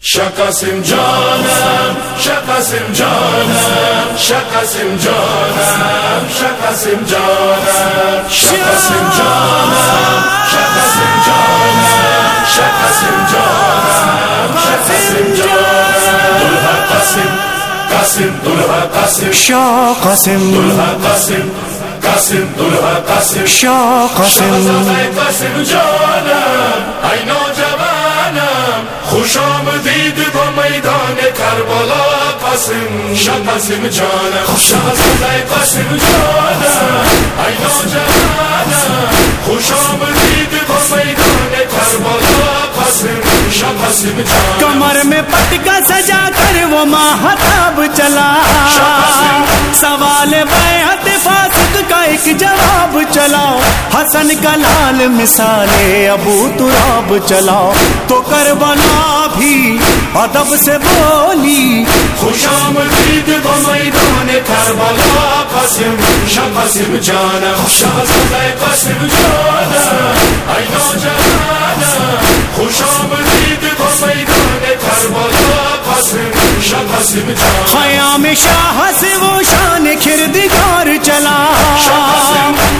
شکاسم جانم شکاسم جانم شکاسم جانم شکاسم جانم شکاسم جانم شکاسم جانم شکاسم جانم شکاسم جانم دلها قاسم قاسم دلها قاسم شاه قاسم دلها قاسم قاسم دلها قاسم شاه قاسم قاسم جانم ای نوجوانم خوش آمدید با میدان کربلا، قاسم شاه، قاسم جانم آمدید قاسم جانم ای نوجوانم خوش آمدید با میدان کمر میں پٹکا سجا کر وہ ماہتاب چلا۔ سوال بیعت فاسق کا ایک جواب چلا حسن کا لال مثال ابو تراب چلا تو کربلا بھی ادب سے بولی۔ خوش آمدید با میدان کربلا، قاسم شاه قاسم جانم شهزاده قاسم جانم ای نوجوانم خوش آمدید خیام شاہ سے وہ شان کردگار چلا۔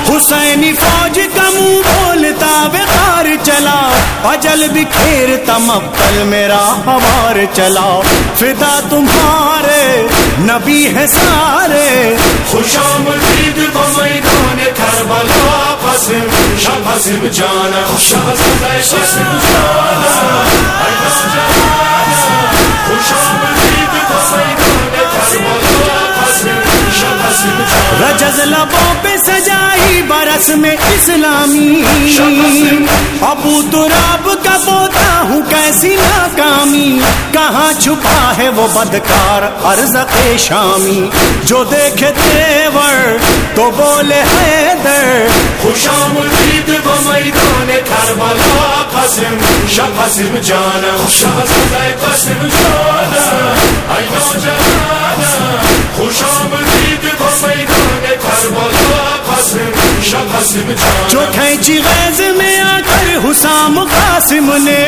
حسینی فوج کا منہ بولتا بخار چلا۔ اجل بکھیرتا مقتل میرا ہمار چلا۔ فدا تمہارے نبی ہے سارے۔ خوش آمدید با میدان کربلا قاسم جانم لبوں پہ سجائی برس میں اسلامی ابو تراب کا بوتا ہوں کیسی ناکامی؟ کہاں چھپا ہے وہ بدکار عرض شامی؟ جو دیکھے تیور تو بولے حیدر، خوش آمدید با میدان کربلا قاسم شاه قاسم جانم شهزاده قاسم جانم ای نوجوانم خوش جو کھینچی غیظ میں آ کر حسام قاسم نے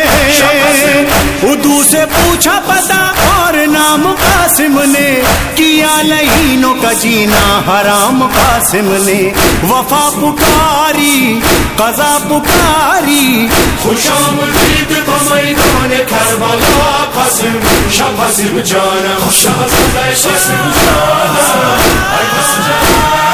ادو سے پوچھا پتا اور نام قاسم نے کیا لہینوں کا جینا حرام قاسم نے وفا پکاری، قضا پکاری۔ خوش آمدید با میدان کربلا قاسم شاه قاسم جانم شهزاده قاسم جانم۔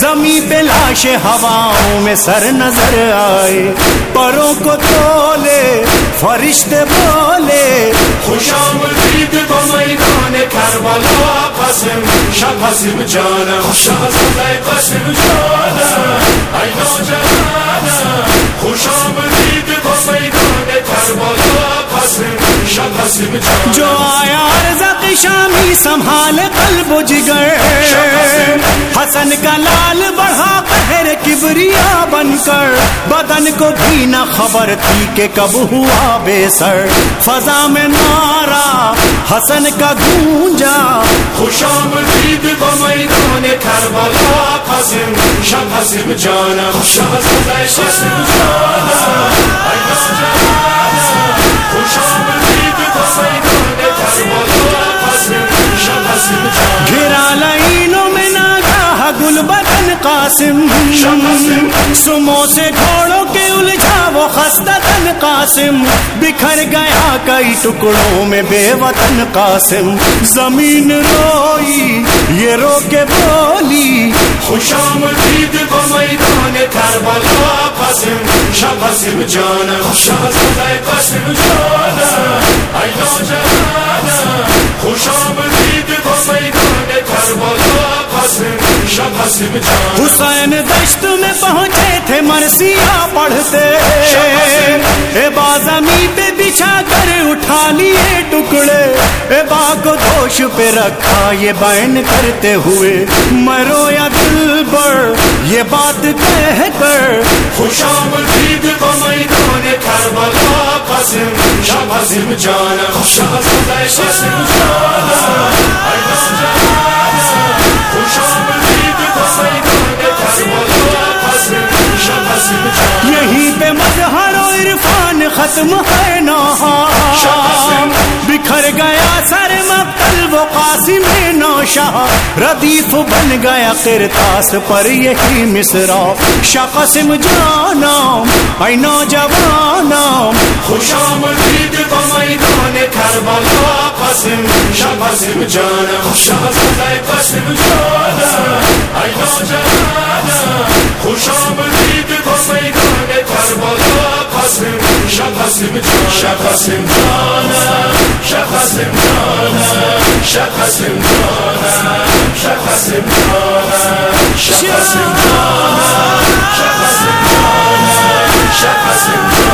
زمین پہ لاش ہواؤں میں سر نظر آئے پروں کو تولے فرشتے بولے خوش آمدید با میدان کربلا قاسم شاه قاسم جانم شهزاده قاسم جانم ای نوجوانم خوش آمدید با میدان کربلا قاسم شاه قاسم جانم جو آیا رزق شامی سنبھال قلب و جگر حسن کا لال بڑھا قہر کبریا بن کر۔ بدن کو بھی نہ خبر تھی کہ کب ہوا بے سر۔ فضا میں نارا حسن کا گونجا۔ خوش آمدید با میدان کربلا، قاسم شاه قاسم جانم شهزاده قاسم جانم ای نوجوانم خوش آمدید با میدان کربلا۔ قاسم سمو سے گھوڑوں کے الجھا وہ خستہ تن قاسم۔ بکھر گیا کئی ٹکڑوں میں بے وطن قاسم۔ زمین روئی یہ رو کے بولی۔ خوش آمدید میدان کربلا قاسم۔ شاه قاسم جانم شهزاده قاسم جانم ای نوجوانم خوش آمدید میدان حسین دشت میں پہنچے تھے مرسیا پڑھتے۔ اے بازمی پہ بچھا کر اٹھا لیے ٹکڑے۔ اے با کو دوش پہ رکھا یہ بین کرتے ہوئے۔ مرو یا دل بر یہ بات کہہ کر۔ خوش آمدید با میدان کربلا قاسم جانم شهزاده قاسم جانا مظہر و عرفان ختم ہے نوحا بکھر گیا سر مقتل وہ قاسم نوشاہ ردیف بن گیا کرتاس پر یہی مصرا۔ شاہ قاسم جانا، اے نوجوانام خوش آمدید به میدان کربلا قاسم۔ شاه قاسم جانم شاهزاده قاسم جانم ای نوجوانم خوش آمدید شخص مانا شخص مانا شخص مانا شخص مانا شخص مانا شخص مانا شخص مانا